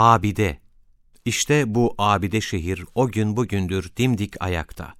Abide. İşte bu abide şehir o gün bugündür dimdik ayakta.